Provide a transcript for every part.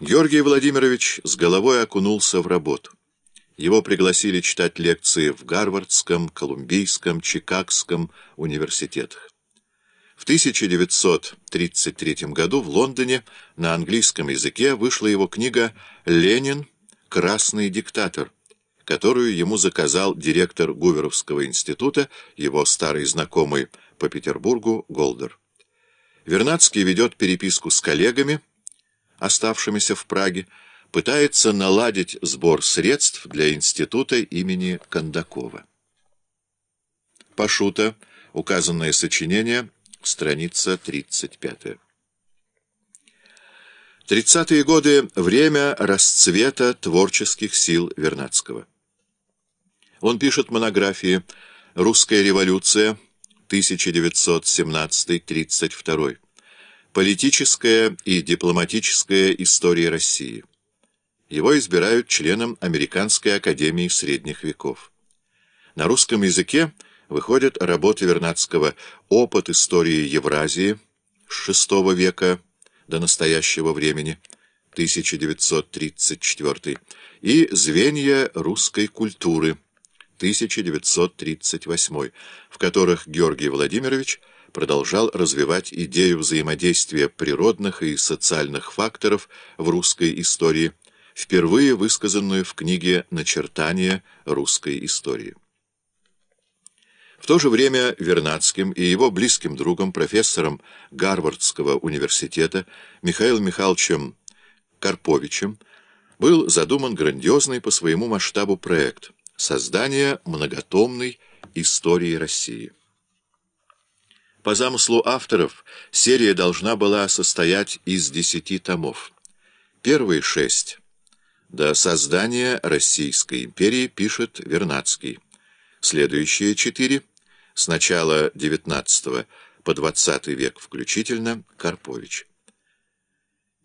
Георгий Владимирович с головой окунулся в работу. Его пригласили читать лекции в Гарвардском, Колумбийском, Чикагском университетах. В 1933 году в Лондоне на английском языке вышла его книга «Ленин. Красный диктатор», которую ему заказал директор Гуверовского института, его старый знакомый по Петербургу Голдер. Вернадский ведет переписку с коллегами, оставшимися в Праге, пытается наладить сбор средств для института имени Кондакова. Пашута, указанное сочинение, страница 35. Тридцатые годы — время расцвета творческих сил Вернадского. Он пишет монографии «Русская революция» 1917-32 Политическая и дипломатическая история России. Его избирают членом Американской академии средних веков. На русском языке выходят работы Вернадского «Опыт истории Евразии» с VI века до настоящего времени, 1934, и «Звенья русской культуры», 1938, в которых Георгий Владимирович продолжал развивать идею взаимодействия природных и социальных факторов в русской истории, впервые высказанную в книге «Начертание русской истории». В то же время Вернадским и его близким другом, профессором Гарвардского университета Михаилом Михайловичем Карповичем, был задуман грандиозный по своему масштабу проект «Создание многотомной истории России». По замыслу авторов, серия должна была состоять из десяти томов. Первые шесть до создания Российской империи пишет Вернадский. Следующие четыре с начала XIX по XX век включительно Карпович.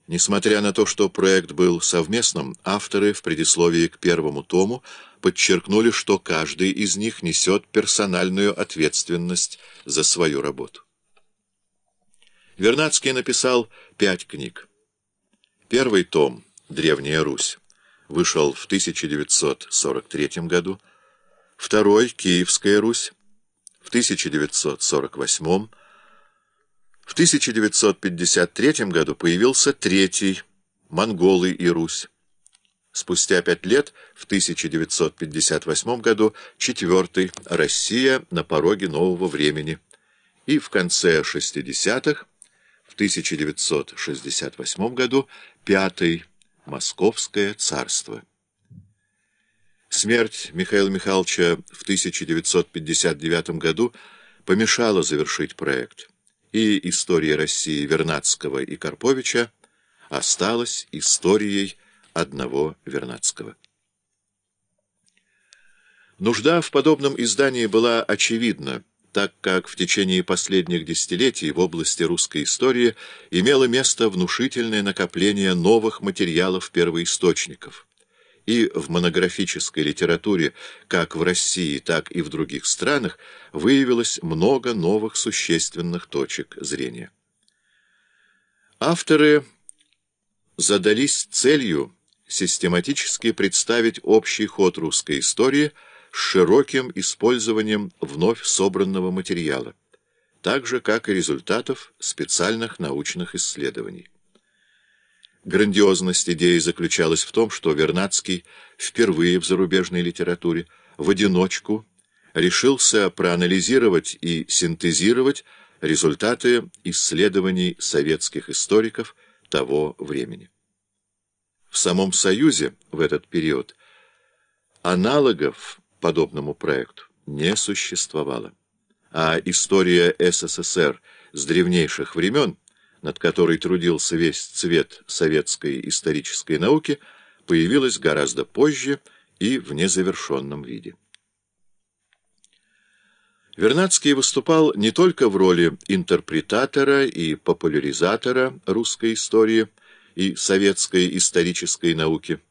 Несмотря на то, что проект был совместным, авторы в предисловии к первому тому подчеркнули, что каждый из них несет персональную ответственность за свою работу. Вернадский написал пять книг. Первый том «Древняя Русь» вышел в 1943 году, второй «Киевская Русь» в 1948 в 1953 году появился третий «Монголы и Русь». Спустя пять лет, в 1958 году, четвертый «Россия на пороге нового времени». И в конце 60-х, в 1968 году, пятый Московское царство. Смерть Михаила Михайловича в 1959 году помешала завершить проект, и история России Вернадского и Карповича осталась историей одного Вернадского. Нужда в подобном издании была очевидна, так как в течение последних десятилетий в области русской истории имело место внушительное накопление новых материалов первоисточников. И в монографической литературе, как в России, так и в других странах, выявилось много новых существенных точек зрения. Авторы задались целью систематически представить общий ход русской истории – с широким использованием вновь собранного материала, так же, как и результатов специальных научных исследований. Грандиозность идеи заключалась в том, что Вернадский впервые в зарубежной литературе в одиночку решился проанализировать и синтезировать результаты исследований советских историков того времени. В самом Союзе в этот период аналогов подобному проекту не существовало. А история СССР с древнейших времен, над которой трудился весь цвет советской исторической науки, появилась гораздо позже и в незавершенном виде. Вернадский выступал не только в роли интерпретатора и популяризатора русской истории и советской исторической науки,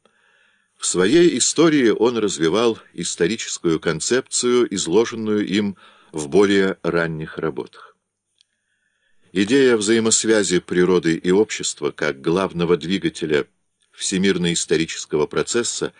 в своей истории он развивал историческую концепцию, изложенную им в более ранних работах. Идея взаимосвязи природы и общества как главного двигателя всемирно-исторического процесса